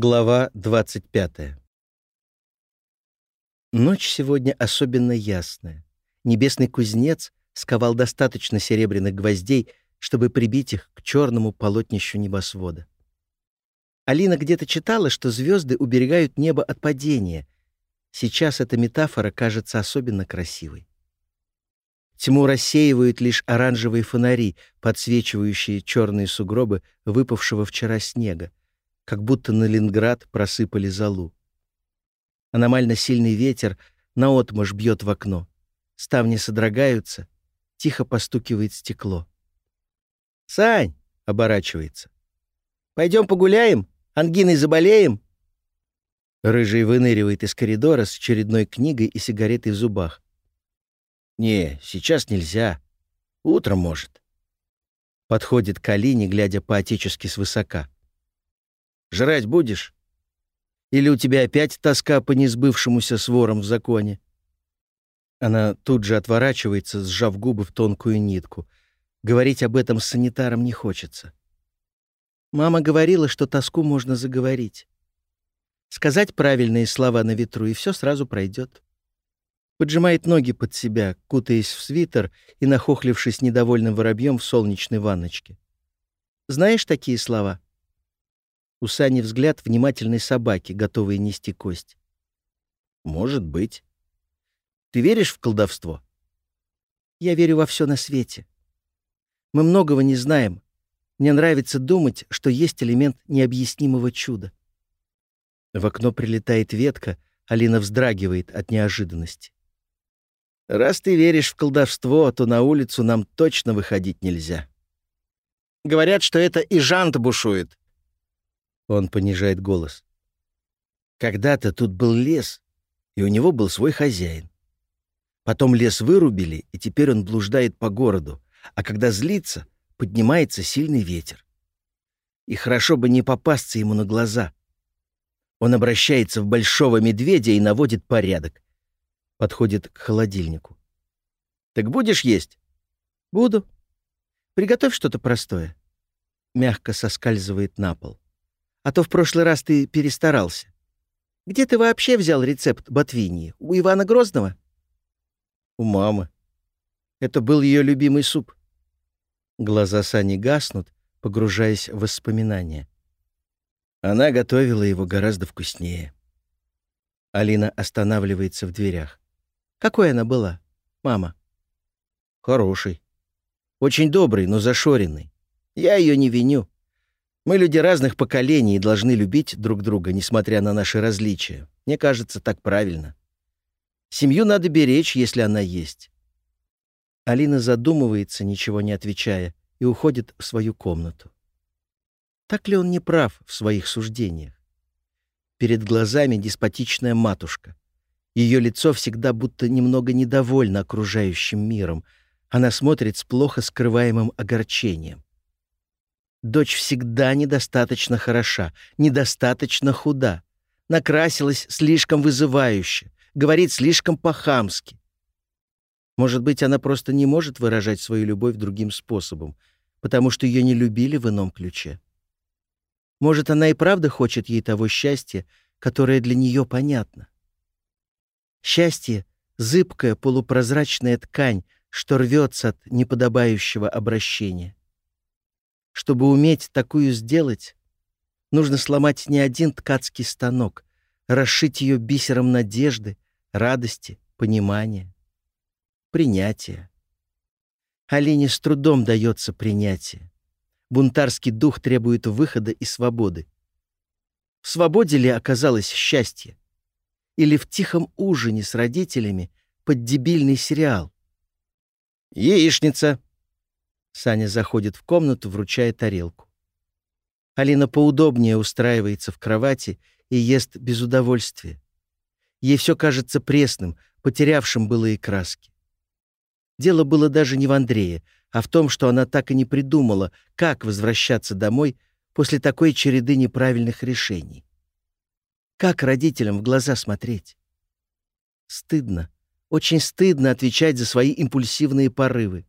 Глава 25. Ночь сегодня особенно ясная. Небесный кузнец сковал достаточно серебряных гвоздей, чтобы прибить их к черному полотнищу небосвода. Алина где-то читала, что звезды уберегают небо от падения. Сейчас эта метафора кажется особенно красивой. Тьму рассеивают лишь оранжевые фонари, подсвечивающие черные сугробы выпавшего вчера снега, как будто на Ленинград просыпали золу. Аномально сильный ветер наотмашь бьет в окно. Ставни содрогаются, тихо постукивает стекло. «Сань!» — оборачивается. «Пойдем погуляем? Ангиной заболеем?» Рыжий выныривает из коридора с очередной книгой и сигаретой в зубах. «Не, сейчас нельзя. Утром, может». Подходит к Алине, глядя по-отечески свысока. «Жрать будешь? Или у тебя опять тоска по несбывшемуся сворам в законе?» Она тут же отворачивается, сжав губы в тонкую нитку. Говорить об этом с санитаром не хочется. Мама говорила, что тоску можно заговорить. Сказать правильные слова на ветру, и все сразу пройдет поджимает ноги под себя, кутаясь в свитер и нахохлившись недовольным воробьем в солнечной ванночке. Знаешь такие слова? У Сани взгляд внимательной собаки, готовой нести кость. Может быть. Ты веришь в колдовство? Я верю во все на свете. Мы многого не знаем. Мне нравится думать, что есть элемент необъяснимого чуда. В окно прилетает ветка, Алина вздрагивает от неожиданности. Раз ты веришь в колдовство, то на улицу нам точно выходить нельзя. Говорят, что это и Жант бушует. Он понижает голос. Когда-то тут был лес, и у него был свой хозяин. Потом лес вырубили, и теперь он блуждает по городу, а когда злится, поднимается сильный ветер. И хорошо бы не попасться ему на глаза. Он обращается в большого медведя и наводит порядок. Подходит к холодильнику. «Так будешь есть?» «Буду. Приготовь что-то простое». Мягко соскальзывает на пол. «А то в прошлый раз ты перестарался. Где ты вообще взял рецепт ботвиньи? У Ивана Грозного?» «У мамы. Это был ее любимый суп». Глаза Сани гаснут, погружаясь в воспоминания. Она готовила его гораздо вкуснее. Алина останавливается в дверях. Какой она была, мама? Хороший. Очень добрый, но зашоренный. Я ее не виню. Мы люди разных поколений и должны любить друг друга, несмотря на наши различия. Мне кажется, так правильно. Семью надо беречь, если она есть. Алина задумывается, ничего не отвечая, и уходит в свою комнату. Так ли он не прав в своих суждениях? Перед глазами деспотичная матушка. Ее лицо всегда будто немного недовольно окружающим миром. Она смотрит с плохо скрываемым огорчением. Дочь всегда недостаточно хороша, недостаточно худа. Накрасилась слишком вызывающе, говорит слишком по-хамски. Может быть, она просто не может выражать свою любовь другим способом, потому что ее не любили в ином ключе. Может, она и правда хочет ей того счастья, которое для нее понятно. Счастье — зыбкая полупрозрачная ткань, что рвется от неподобающего обращения. Чтобы уметь такую сделать, нужно сломать не один ткацкий станок, расшить ее бисером надежды, радости, понимания, принятия. Алине с трудом дается принятие. Бунтарский дух требует выхода и свободы. В свободе ли оказалось счастье? или в тихом ужине с родителями под дебильный сериал. «Яичница!» Саня заходит в комнату, вручая тарелку. Алина поудобнее устраивается в кровати и ест без удовольствия. Ей все кажется пресным, потерявшим былые краски. Дело было даже не в Андрее, а в том, что она так и не придумала, как возвращаться домой после такой череды неправильных решений. Как родителям в глаза смотреть? Стыдно, очень стыдно отвечать за свои импульсивные порывы.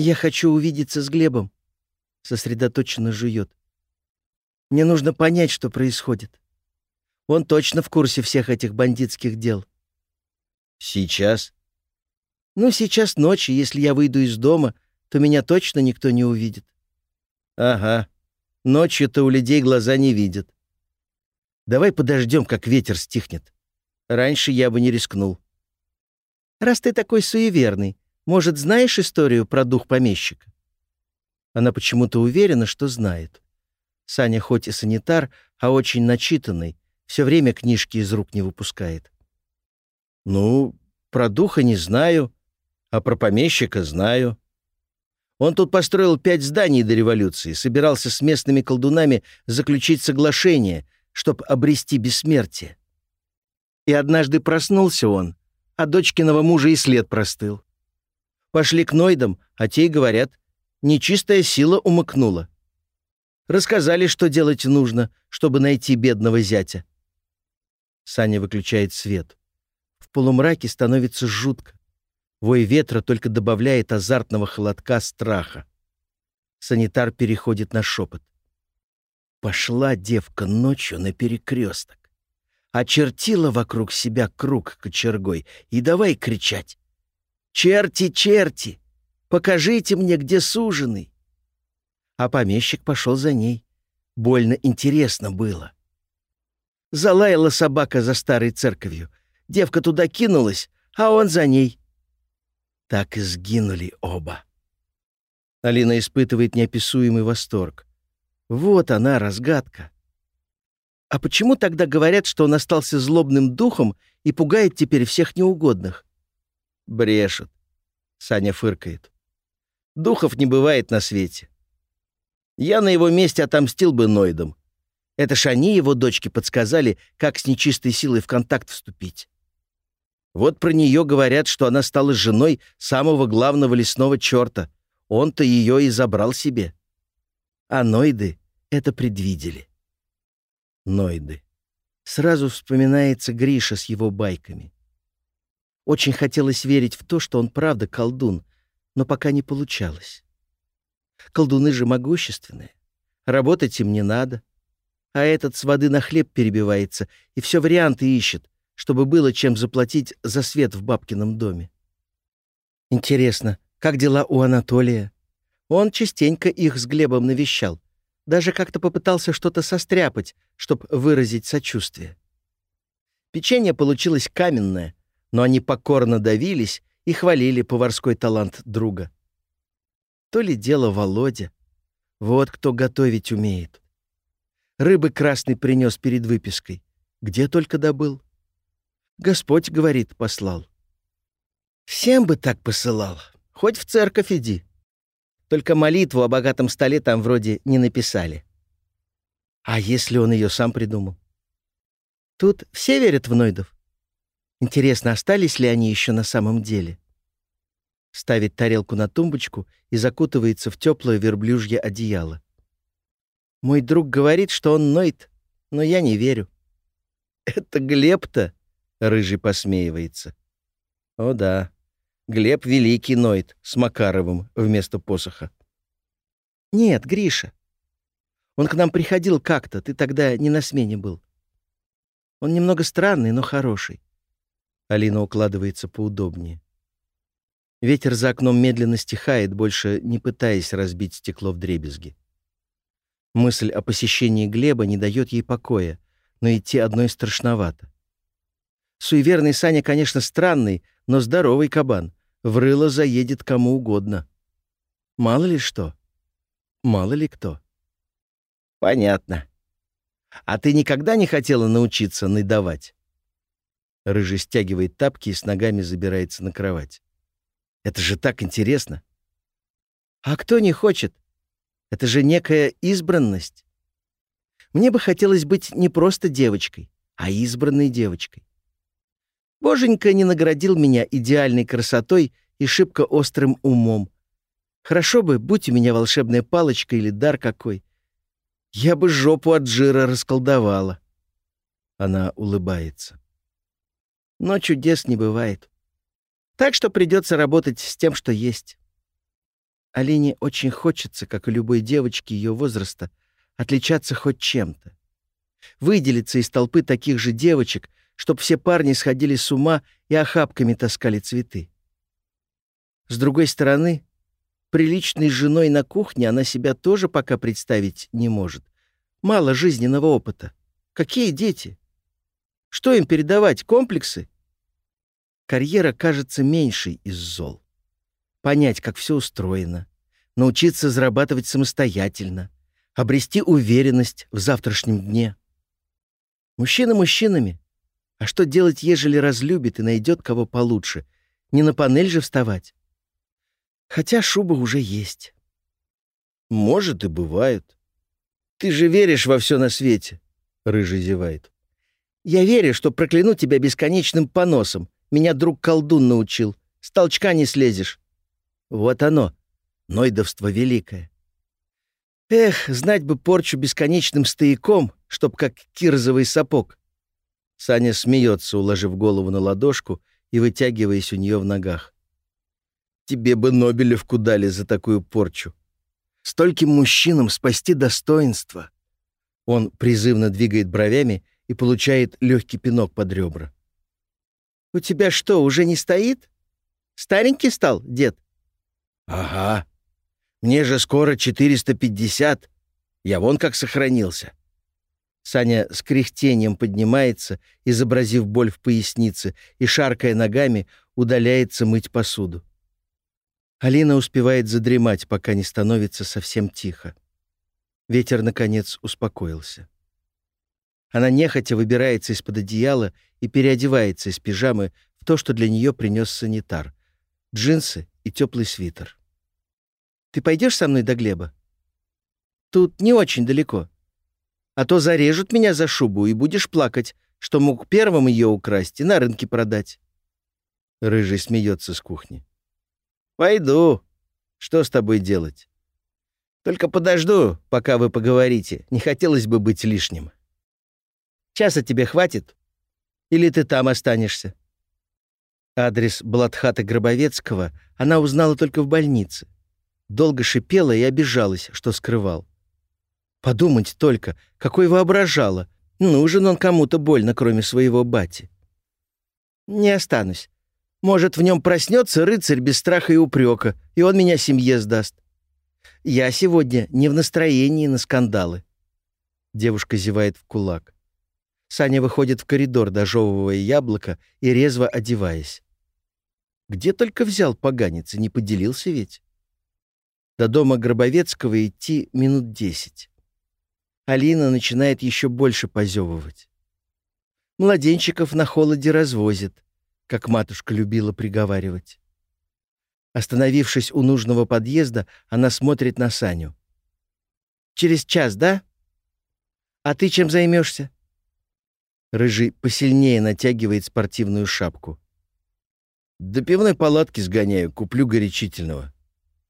«Я хочу увидеться с Глебом», — сосредоточенно жует. Мне нужно понять, что происходит. Он точно в курсе всех этих бандитских дел. Сейчас? Ну, сейчас ночь, и если я выйду из дома, то меня точно никто не увидит. Ага. Ночью-то у людей глаза не видят. Давай подождем, как ветер стихнет. Раньше я бы не рискнул. Раз ты такой суеверный, может, знаешь историю про дух помещика? Она почему-то уверена, что знает. Саня хоть и санитар, а очень начитанный, все время книжки из рук не выпускает. Ну, про духа не знаю, а про помещика знаю. Он тут построил пять зданий до революции, собирался с местными колдунами заключить соглашение, чтобы обрести бессмертие. И однажды проснулся он, а дочкиного мужа и след простыл. Пошли к Нойдам, а те и говорят, нечистая сила умыкнула. Рассказали, что делать нужно, чтобы найти бедного зятя. Саня выключает свет. В полумраке становится жутко. Вой ветра только добавляет азартного холодка страха. Санитар переходит на шепот. Пошла девка ночью на перекресток. Очертила вокруг себя круг кочергой и давай кричать. «Черти, черти! Покажите мне, где суженый!» А помещик пошел за ней. Больно интересно было. Залаяла собака за старой церковью. Девка туда кинулась, а он за ней. Так и сгинули оба. Алина испытывает неописуемый восторг. Вот она, разгадка. А почему тогда говорят, что он остался злобным духом и пугает теперь всех неугодных? Брешет. Саня фыркает. Духов не бывает на свете. Я на его месте отомстил бы Нойдом. Это ж они его дочке подсказали, как с нечистой силой в контакт вступить. Вот про нее говорят, что она стала женой самого главного лесного черта. Он-то ее и забрал себе. А Нойды это предвидели. Нойды. Сразу вспоминается Гриша с его байками. Очень хотелось верить в то, что он правда колдун, но пока не получалось. Колдуны же могущественные. Работать им не надо. А этот с воды на хлеб перебивается и все варианты ищет, чтобы было чем заплатить за свет в бабкином доме. Интересно, как дела у Анатолия? Он частенько их с Глебом навещал. Даже как-то попытался что-то состряпать, чтобы выразить сочувствие. Печенье получилось каменное, но они покорно давились и хвалили поварской талант друга. То ли дело Володя. Вот кто готовить умеет. Рыбы красный принес перед выпиской. Где только добыл. Господь, говорит, послал. Всем бы так посылал. Хоть в церковь иди. Только молитву о богатом столе там вроде не написали. А если он ее сам придумал? Тут все верят в Нойдов. Интересно, остались ли они еще на самом деле? Ставит тарелку на тумбочку и закутывается в теплое верблюжье одеяло. Мой друг говорит, что он Нойд, но я не верю. Это Глеб-то Рыжий посмеивается. О да, Глеб великий Нойд с Макаровым вместо посоха. Нет, Гриша. Он к нам приходил как-то, ты тогда не на смене был. Он немного странный, но хороший. Алина укладывается поудобнее. Ветер за окном медленно стихает, больше не пытаясь разбить стекло в дребезги. Мысль о посещении Глеба не дает ей покоя, но идти одной страшновато. Суеверный Саня, конечно, странный, но здоровый кабан. В рыло заедет кому угодно. Мало ли что. Мало ли кто. Понятно. А ты никогда не хотела научиться надавать? Рыжий стягивает тапки и с ногами забирается на кровать. Это же так интересно. А кто не хочет? Это же некая избранность. Мне бы хотелось быть не просто девочкой, а избранной девочкой. Боженька не наградил меня идеальной красотой и шибко острым умом. Хорошо бы, будь у меня волшебная палочка или дар какой. Я бы жопу от жира расколдовала. Она улыбается. Но чудес не бывает. Так что придется работать с тем, что есть. Алине очень хочется, как и любой девочке ее возраста, отличаться хоть чем-то. Выделиться из толпы таких же девочек, чтоб все парни сходили с ума и охапками таскали цветы. С другой стороны, приличной женой на кухне она себя тоже пока представить не может. Мало жизненного опыта. Какие дети? Что им передавать, комплексы? Карьера кажется меньшей из зол. Понять, как все устроено, научиться зарабатывать самостоятельно, обрести уверенность в завтрашнем дне. Мужчина мужчинами. А что делать, ежели разлюбит и найдет кого получше? Не на панель же вставать. Хотя шуба уже есть. Может, и бывает. Ты же веришь во все на свете, — Рыжий зевает. Я верю, что прокляну тебя бесконечным поносом. Меня друг-колдун научил. С толчка не слезешь. Вот оно, нойдовство великое. Эх, знать бы порчу бесконечным стояком, чтоб как кирзовый сапог. Саня смеется, уложив голову на ладошку и вытягиваясь у нее в ногах. Тебе бы Нобелевку дали за такую порчу. Стольким мужчинам спасти достоинство. Он призывно двигает бровями и получает легкий пинок под ребра. «У тебя что, уже не стоит? Старенький стал, дед?» «Ага. Мне же скоро 450. Я вон как сохранился». Саня с кряхтением поднимается, изобразив боль в пояснице, и, шаркая ногами, удаляется мыть посуду. Алина успевает задремать, пока не становится совсем тихо. Ветер, наконец, успокоился. Она нехотя выбирается из-под одеяла и переодевается из пижамы в то, что для нее принес санитар. Джинсы и теплый свитер. «Ты пойдешь со мной до Глеба?» «Тут не очень далеко. А то зарежут меня за шубу, и будешь плакать, что мог первым ее украсть и на рынке продать». Рыжий смеется с кухни. «Пойду. Что с тобой делать? Только подожду, пока вы поговорите. Не хотелось бы быть лишним». «Часа тебе хватит? Или ты там останешься?» Адрес Бладхата Гробовецкого она узнала только в больнице. Долго шипела и обижалась, что скрывал. Подумать только, какой воображала. Нужен он кому-то больно, кроме своего бати. «Не останусь. Может, в нем проснется рыцарь без страха и упрека, и он меня семье сдаст. Я сегодня не в настроении на скандалы. Девушка зевает в кулак. Саня выходит в коридор, дожевывая яблоко и резво одеваясь. Где только взял поганец, и не поделился ведь. До дома Гробовецкого идти минут десять. Алина начинает еще больше позевывать. Младенчиков на холоде развозят как матушка любила приговаривать. Остановившись у нужного подъезда, она смотрит на Саню. «Через час, да? А ты чем займешься?» Рыжий посильнее натягивает спортивную шапку. «До пивной палатки сгоняю, куплю горячительного.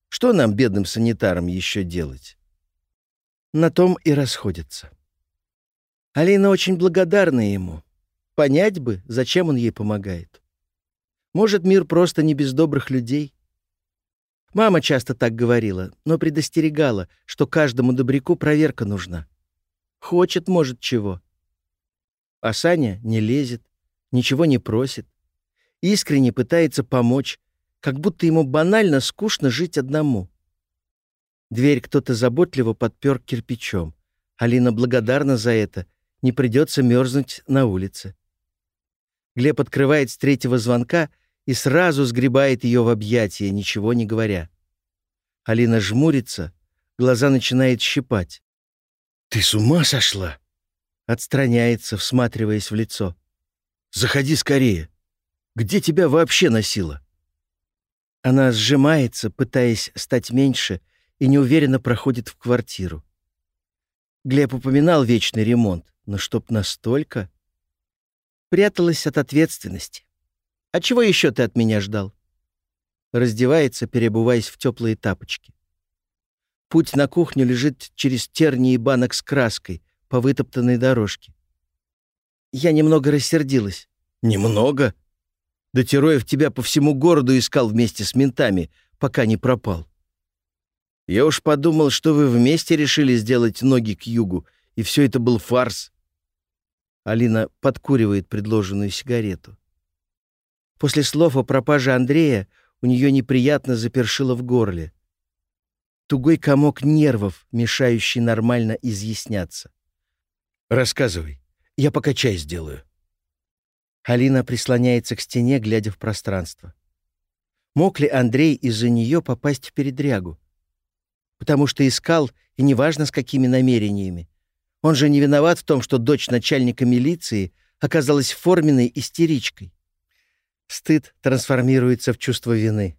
Что нам, бедным санитарам, еще делать?» На том и расходятся. Алина очень благодарна ему. Понять бы, зачем он ей помогает. Может, мир просто не без добрых людей? Мама часто так говорила, но предостерегала, что каждому добряку проверка нужна. Хочет, может, чего. А Саня не лезет, ничего не просит. Искренне пытается помочь, как будто ему банально скучно жить одному. Дверь кто-то заботливо подпер кирпичом. Алина благодарна за это, не придется мерзнуть на улице. Глеб открывает с третьего звонка и сразу сгребает ее в объятия, ничего не говоря. Алина жмурится, глаза начинает щипать. «Ты с ума сошла?» Отстраняется, всматриваясь в лицо. «Заходи скорее. Где тебя вообще носило?» Она сжимается, пытаясь стать меньше, и неуверенно проходит в квартиру. Глеб упоминал вечный ремонт, но чтоб настолько... Пряталась от ответственности. А чего еще ты от меня ждал?» Раздевается, перебываясь в теплые тапочки. Путь на кухню лежит через тернии банок с краской по вытоптанной дорожке. Я немного рассердилась. «Немного? Да Тероев тебя по всему городу искал вместе с ментами, пока не пропал». Я уж подумал, что вы вместе решили сделать ноги к югу, и все это был фарс. Алина подкуривает предложенную сигарету. После слов о пропаже Андрея у нее неприятно запершило в горле. Тугой комок нервов, мешающий нормально изъясняться. «Рассказывай. Я пока чай сделаю». Алина прислоняется к стене, глядя в пространство. Мог ли Андрей из-за нее попасть в передрягу? Потому что искал, и неважно с какими намерениями. Он же не виноват в том, что дочь начальника милиции оказалась форменной истеричкой. Стыд трансформируется в чувство вины.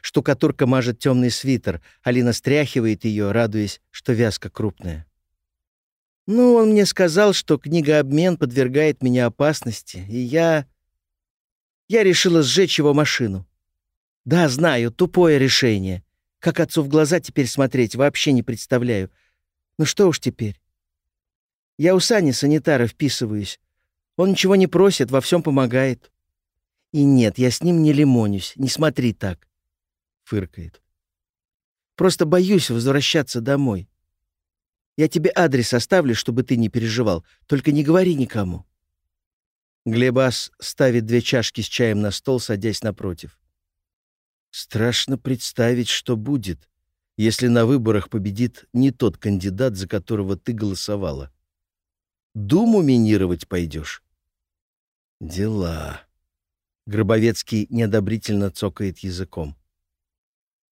Штукатурка мажет темный свитер, Алина стряхивает ее, радуясь, что вязка крупная. Ну, он мне сказал, что книгообмен подвергает меня опасности, и я... Я решила сжечь его машину. Да, знаю, тупое решение. Как отцу в глаза теперь смотреть, вообще не представляю. Ну что уж теперь. Я у Сани санитара вписываюсь. Он ничего не просит, во всем помогает. И нет, я с ним не лимонюсь, не смотри так. Фыркает. Просто боюсь возвращаться домой. Я тебе адрес оставлю, чтобы ты не переживал. Только не говори никому. Глебас ставит две чашки с чаем на стол, садясь напротив. Страшно представить, что будет, если на выборах победит не тот кандидат, за которого ты голосовала. Думу минировать пойдешь? Дела. Гробовецкий неодобрительно цокает языком.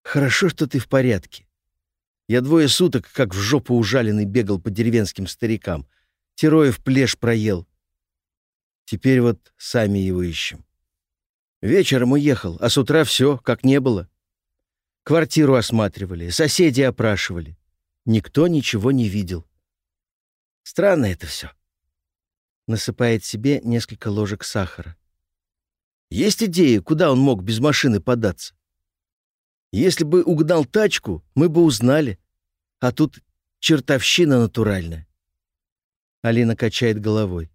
Хорошо, что ты в порядке. Я двое суток, как в жопу ужаленный, бегал по деревенским старикам. Тероев плешь проел. Теперь вот сами его ищем. Вечером уехал, а с утра все, как не было. Квартиру осматривали, соседей опрашивали. Никто ничего не видел. Странно это все. Насыпает себе несколько ложек сахара. Есть идея, куда он мог без машины податься? Если бы угнал тачку, мы бы узнали. А тут чертовщина натуральная. Алина качает головой.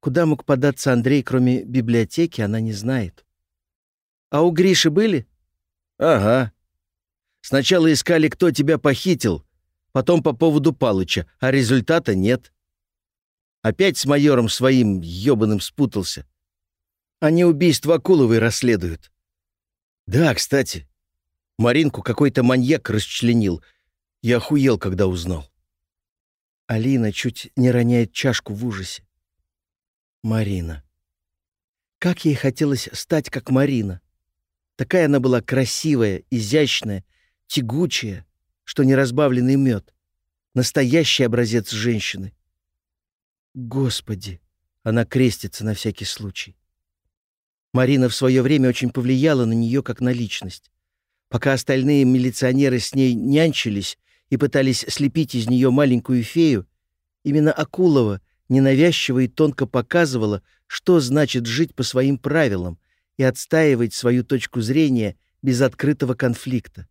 Куда мог податься Андрей, кроме библиотеки, она не знает. А у Гриши были? Ага. Сначала искали, кто тебя похитил, потом по поводу Палыча, а результата нет. Опять с майором своим ёбаным спутался. Они убийство Акуловой расследуют. Да, кстати, Маринку какой-то маньяк расчленил. Я охуел, когда узнал. Алина чуть не роняет чашку в ужасе. Марина. Как ей хотелось стать как Марина. Такая она была красивая, изящная, тягучая, что неразбавленный мед. Настоящий образец женщины. Господи! Она крестится на всякий случай. Марина в свое время очень повлияла на нее как на личность. Пока остальные милиционеры с ней нянчились и пытались слепить из нее маленькую фею, именно Акулова ненавязчиво и тонко показывала, что значит жить по своим правилам и отстаивать свою точку зрения без открытого конфликта.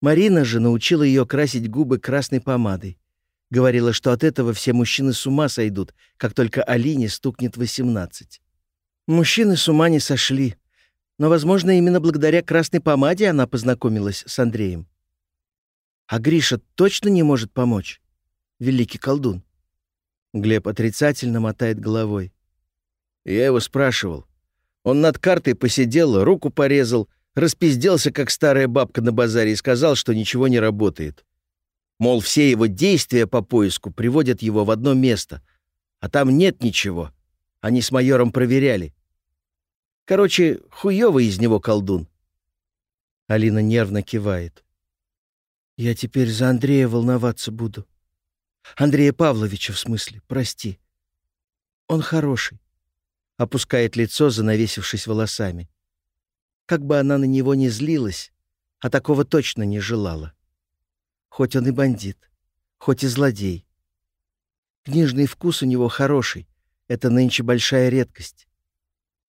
Марина же научила ее красить губы красной помадой. Говорила, что от этого все мужчины с ума сойдут, как только Алине стукнет 18. Мужчины с ума не сошли. Но, возможно, именно благодаря красной помаде она познакомилась с Андреем. А Гриша точно не может помочь? Великий колдун. Глеб отрицательно мотает головой. Я его спрашивал. Он над картой посидел, руку порезал, распизделся, как старая бабка на базаре, и сказал, что ничего не работает. Мол, все его действия по поиску приводят его в одно место, а там нет ничего. Они с майором проверяли. Короче, хуёвый из него колдун. Алина нервно кивает. Я теперь за Андрея волноваться буду. Андрея Павловича, в смысле, прости. Он хороший. Опускает лицо, занавесившись волосами. Как бы она на него не злилась, а такого точно не желала. Хоть он и бандит, хоть и злодей. Книжный вкус у него хороший, это нынче большая редкость.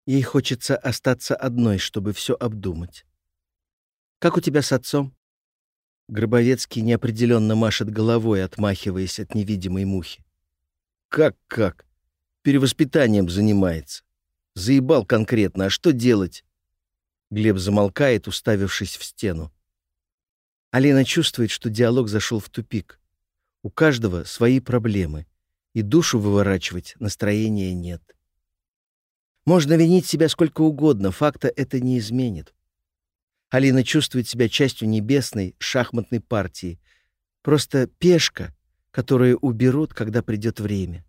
Ей хочется остаться одной, чтобы все обдумать. «Как у тебя с отцом?» Гробовецкий неопределенно машет головой, отмахиваясь от невидимой мухи. «Как-как? Перевоспитанием занимается. Заебал конкретно, а что делать?» Глеб замолкает, уставившись в стену. Алина чувствует, что диалог зашел в тупик. У каждого свои проблемы, и душу выворачивать настроения нет. Можно винить себя сколько угодно, факта это не изменит. Алина чувствует себя частью небесной шахматной партии, просто пешка, которую уберут, когда придет время.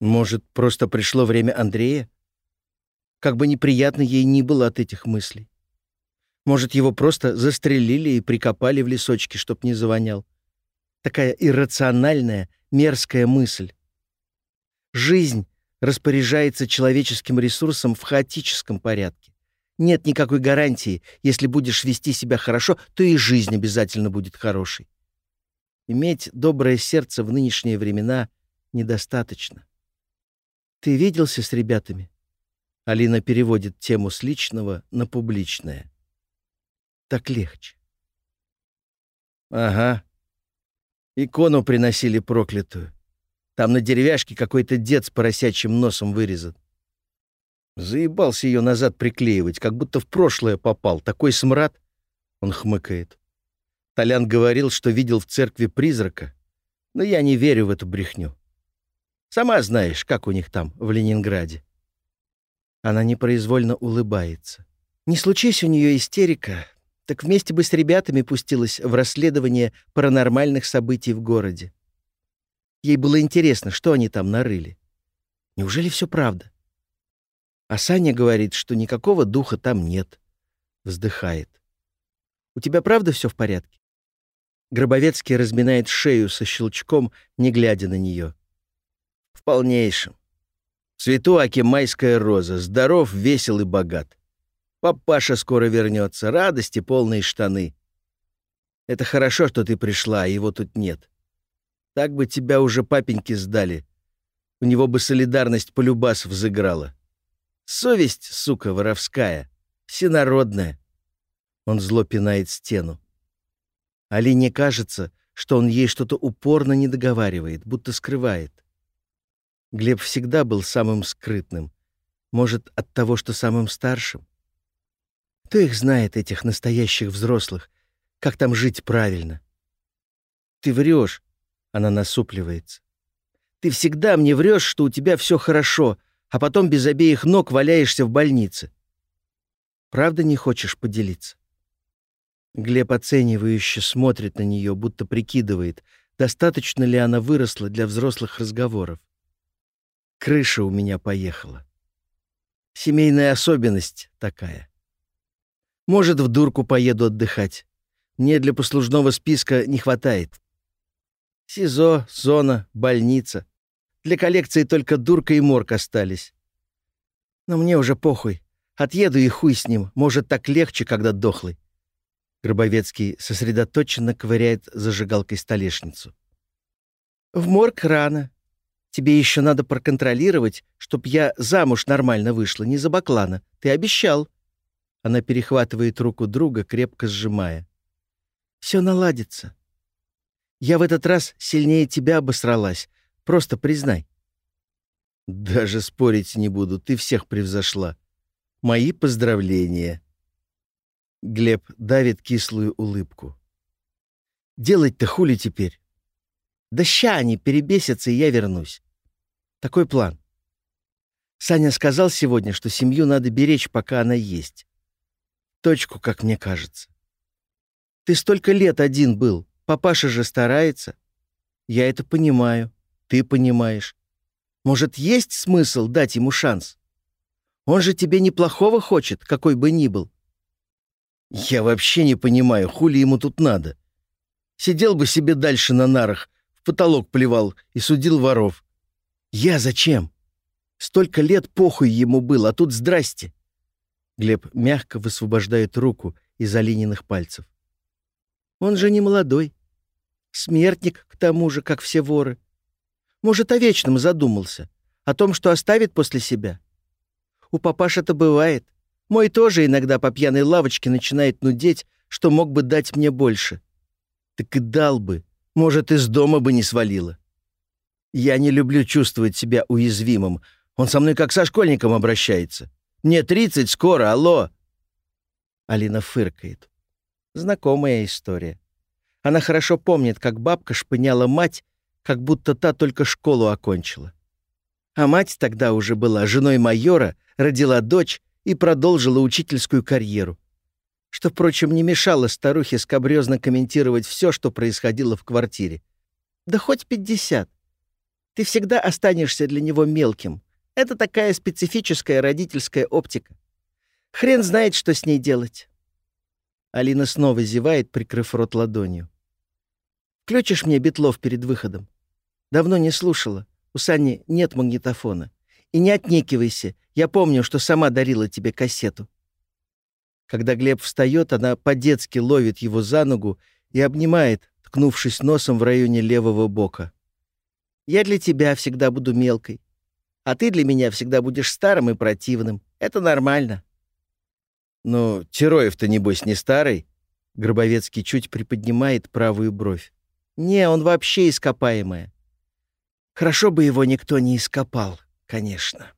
Может, просто пришло время Андрея? Как бы неприятно ей ни было от этих мыслей. Может, его просто застрелили и прикопали в лесочке, чтоб не завонял. Такая иррациональная, мерзкая мысль. Жизнь распоряжается человеческим ресурсом в хаотическом порядке. Нет никакой гарантии, если будешь вести себя хорошо, то и жизнь обязательно будет хорошей. Иметь доброе сердце в нынешние времена недостаточно. Ты виделся с ребятами? Алина переводит тему с личного на публичное. Так легче. Ага. Икону приносили проклятую. Там на деревяшке какой-то дед с поросячьим носом вырезан. Заебался ее назад приклеивать, как будто в прошлое попал. Такой смрад. Он хмыкает. Толян говорил, что видел в церкви призрака, но я не верю в эту брехню. Сама знаешь, как у них там, в Ленинграде. Она непроизвольно улыбается. Не случись у нее истерика, так вместе бы с ребятами пустилась в расследование паранормальных событий в городе. Ей было интересно, что они там нарыли. Неужели все правда? А Саня говорит, что никакого духа там нет. Вздыхает. «У тебя правда все в порядке?» Гробовецкий разминает шею со щелчком, не глядя на нее. «В полнейшем. Цвету майская роза, здоров, весел и богат. Папаша скоро вернется, радости полные штаны. Это хорошо, что ты пришла, его тут нет. Так бы тебя уже папеньки сдали. У него бы солидарность полюбас взыграла. Совесть, сука, воровская, всенародная. Он зло пинает стену. Алине кажется, что он ей что-то упорно не договаривает, будто скрывает. Глеб всегда был самым скрытным. Может, от того, что самым старшим? Кто их знает, этих настоящих взрослых? Как там жить правильно? Ты врешь, она насупливается. Ты всегда мне врешь, что у тебя все хорошо, а потом без обеих ног валяешься в больнице. Правда не хочешь поделиться? Глеб оценивающе смотрит на нее, будто прикидывает, достаточно ли она выросла для взрослых разговоров. Крыша у меня поехала. Семейная особенность такая. Может, в дурку поеду отдыхать. Мне для послужного списка не хватает. СИЗО, зона, больница. Для коллекции только дурка и морг остались. Но мне уже похуй. Отъеду и хуй с ним. Может, так легче, когда дохлый. Гробовецкий сосредоточенно ковыряет зажигалкой столешницу. В морг рано. Тебе еще надо проконтролировать, чтоб я замуж нормально вышла, не за баклана. Ты обещал». Она перехватывает руку друга, крепко сжимая. «Все наладится. Я в этот раз сильнее тебя обосралась. Просто признай». «Даже спорить не буду, ты всех превзошла. Мои поздравления». Глеб давит кислую улыбку. «Делать-то хули теперь? Да ща они перебесятся, и я вернусь. Такой план. Саня сказал сегодня, что семью надо беречь, пока она есть. Точку, как мне кажется. Ты столько лет один был, папаша же старается. Я это понимаю, ты понимаешь. Может, есть смысл дать ему шанс? Он же тебе неплохого хочет, какой бы ни был. Я вообще не понимаю, хули ему тут надо. Сидел бы себе дальше на нарах, в потолок плевал и судил воров. Я зачем? Столько лет похуй ему был, а тут здрасте. Глеб мягко высвобождает руку из олениных пальцев. Он же не молодой. Смертник, к тому же, как все воры. Может, о вечном задумался. О том, что оставит после себя. У папаш это бывает. Мой тоже иногда по пьяной лавочке начинает нудеть, что мог бы дать мне больше. Так и дал бы. Может, из дома бы не свалило. Я не люблю чувствовать себя уязвимым. Он со мной как со школьником обращается. Мне тридцать скоро, алло!» Алина фыркает. Знакомая история. Она хорошо помнит, как бабка шпыняла мать, как будто та только школу окончила. А мать тогда уже была женой майора, родила дочь и продолжила учительскую карьеру. Что, впрочем, не мешало старухе скобрёзно комментировать все, что происходило в квартире. «Да хоть пятьдесят. Ты всегда останешься для него мелким. Это такая специфическая родительская оптика. Хрен знает, что с ней делать». Алина снова зевает, прикрыв рот ладонью. «Включишь мне Бетлов перед выходом?» «Давно не слушала. У Сани нет магнитофона. И не отнекивайся, я помню, что сама дарила тебе кассету». Когда Глеб встает, она по-детски ловит его за ногу и обнимает, ткнувшись носом в районе левого бока. «Я для тебя всегда буду мелкой, а ты для меня всегда будешь старым и противным. Это нормально». «Ну, Тероев-то, небось, не старый?» Гробовецкий чуть приподнимает правую бровь. «Не, он вообще ископаемая. Хорошо бы его никто не ископал, конечно.